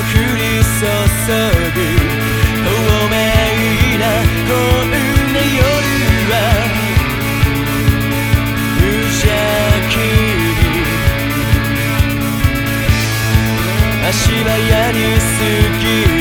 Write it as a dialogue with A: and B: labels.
A: 降り注ぐ。透明なこんの夜は無邪気に。足早に過ぎ。る